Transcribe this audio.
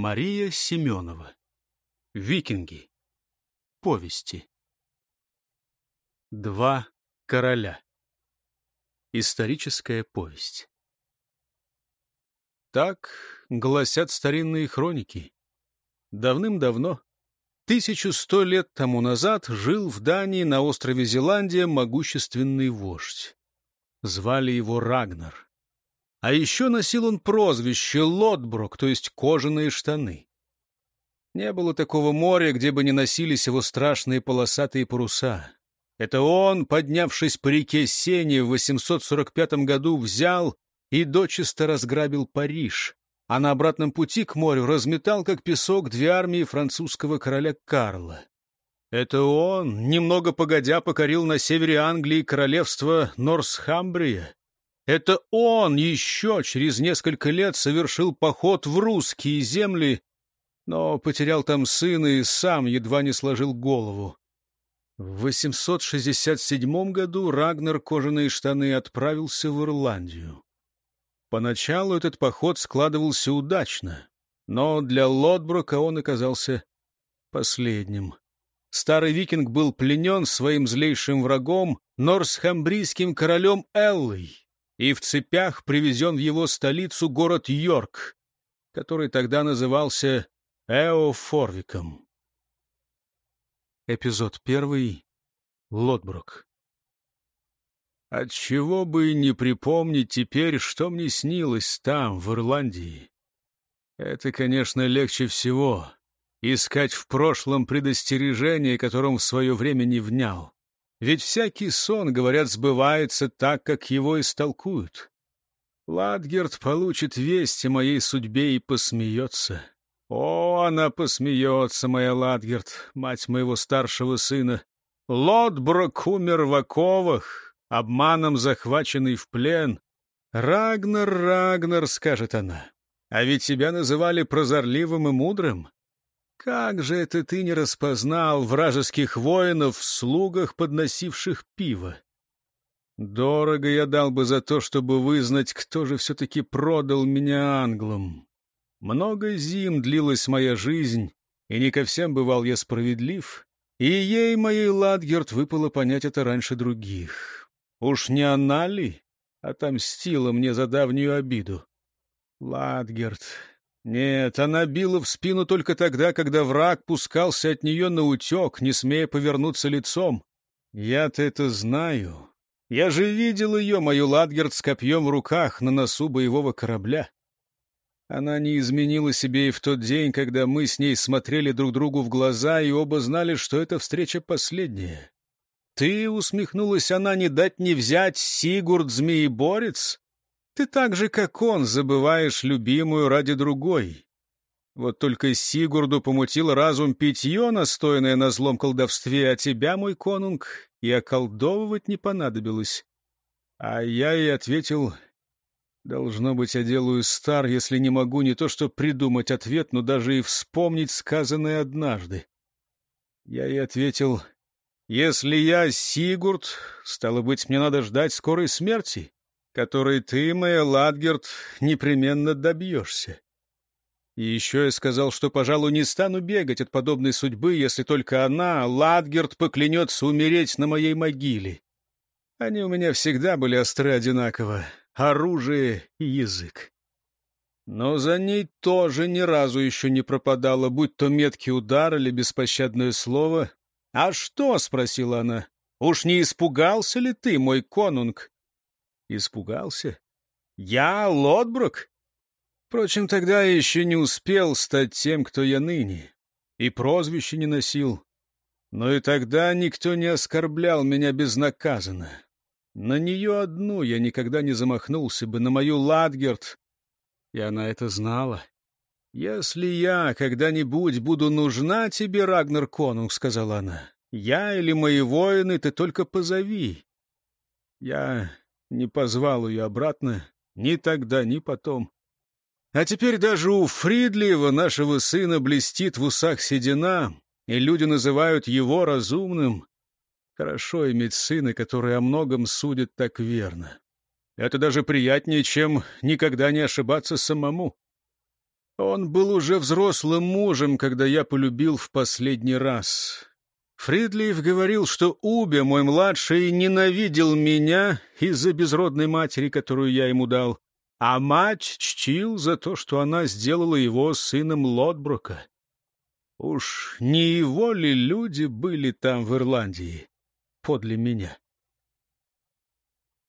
Мария Семенова. Викинги. Повести. Два короля. Историческая повесть. Так гласят старинные хроники. Давным-давно, тысячу сто лет тому назад, жил в Дании на острове Зеландия могущественный вождь. Звали его Рагнар. А еще носил он прозвище Лотброк, то есть кожаные штаны. Не было такого моря, где бы не носились его страшные полосатые паруса. Это он, поднявшись по реке Сене в 845 году, взял и дочисто разграбил Париж, а на обратном пути к морю разметал, как песок, две армии французского короля Карла. Это он, немного погодя, покорил на севере Англии королевство Норсхамбрия, это он еще через несколько лет совершил поход в русские земли, но потерял там сына и сам едва не сложил голову. В 867 году Рагнар кожаные штаны отправился в Ирландию. Поначалу этот поход складывался удачно, но для Лотброка он оказался последним. Старый викинг был пленен своим злейшим врагом, норсхамбрийским королем Эллой, и в цепях привезен в его столицу город Йорк, который тогда назывался Эофорвиком. Эпизод первый. Лотбрук. Отчего бы не припомнить теперь, что мне снилось там, в Ирландии. Это, конечно, легче всего — искать в прошлом предостережение, которым в свое время не внял. Ведь всякий сон, говорят, сбывается так, как его истолкуют. Ладгерт получит весть о моей судьбе и посмеется. О, она посмеется, моя Ладгерт, мать моего старшего сына. Лотброк умер в оковах, обманом захваченный в плен. Рагнар, Рагнар, скажет она, а ведь тебя называли прозорливым и мудрым. Как же это ты не распознал вражеских воинов в слугах, подносивших пиво? Дорого я дал бы за то, чтобы вызнать, кто же все-таки продал меня англам. Много зим длилась моя жизнь, и не ко всем бывал я справедлив, и ей, моей Ладгерт, выпало понять это раньше других. Уж не она ли отомстила мне за давнюю обиду? Ладгерт, нет, она била в спину только тогда, когда враг пускался от нее на утек, не смея повернуться лицом. Я-то это знаю. Я же видел ее, мою Ладгерт, с копьем в руках на носу боевого корабля. Она не изменила себе и в тот день, когда мы с ней смотрели друг другу в глаза, и оба знали, что эта встреча последняя. Ты, — усмехнулась она, — не дать не взять, Сигурд Змееборец? Ты так же, как он, забываешь любимую ради другой. Вот только Сигурду помутил разум питье, настойное на злом колдовстве, а тебя, мой конунг, и околдовывать не понадобилось. А я ей ответил, должно быть, я делаю стар, если не могу не то что придумать ответ, но даже и вспомнить сказанное однажды. Я ей ответил, если я Сигурд, стало быть, мне надо ждать скорой смерти которой ты, моя Ладгерт, непременно добьешься. И еще я сказал, что, пожалуй, не стану бегать от подобной судьбы, если только она, Ладгерт, поклянется умереть на моей могиле. Они у меня всегда были остры одинаково — оружие и язык. Но за ней тоже ни разу еще не пропадало, будь то меткий удар или беспощадное слово. «А что?» — спросила она. «Уж не испугался ли ты, мой конунг?» Испугался? Я, Лотбрук? Впрочем, тогда я еще не успел стать тем, кто я ныне, и прозвище не носил. Но и тогда никто не оскорблял меня безнаказанно. На нее одну я никогда не замахнулся бы, на мою Ладгерт, и она это знала. «Если я когда-нибудь буду нужна тебе, Рагнар Конунг, — сказала она, — я или мои воины, ты только позови. Я не позвал ее обратно ни тогда, ни потом. А теперь даже у Фридлиева, нашего сына, блестит в усах седина, и люди называют его разумным. Хорошо иметь сына, который о многом судит так верно. Это даже приятнее, чем никогда не ошибаться самому. Он был уже взрослым мужем, когда я полюбил в последний раз. Фридлиев говорил, что Убе, мой младший, ненавидел меня из-за безродной матери, которую я ему дал, а мать чтил за то, что она сделала его сыном Лотбрука. Уж не его ли люди были там в Ирландии подле меня?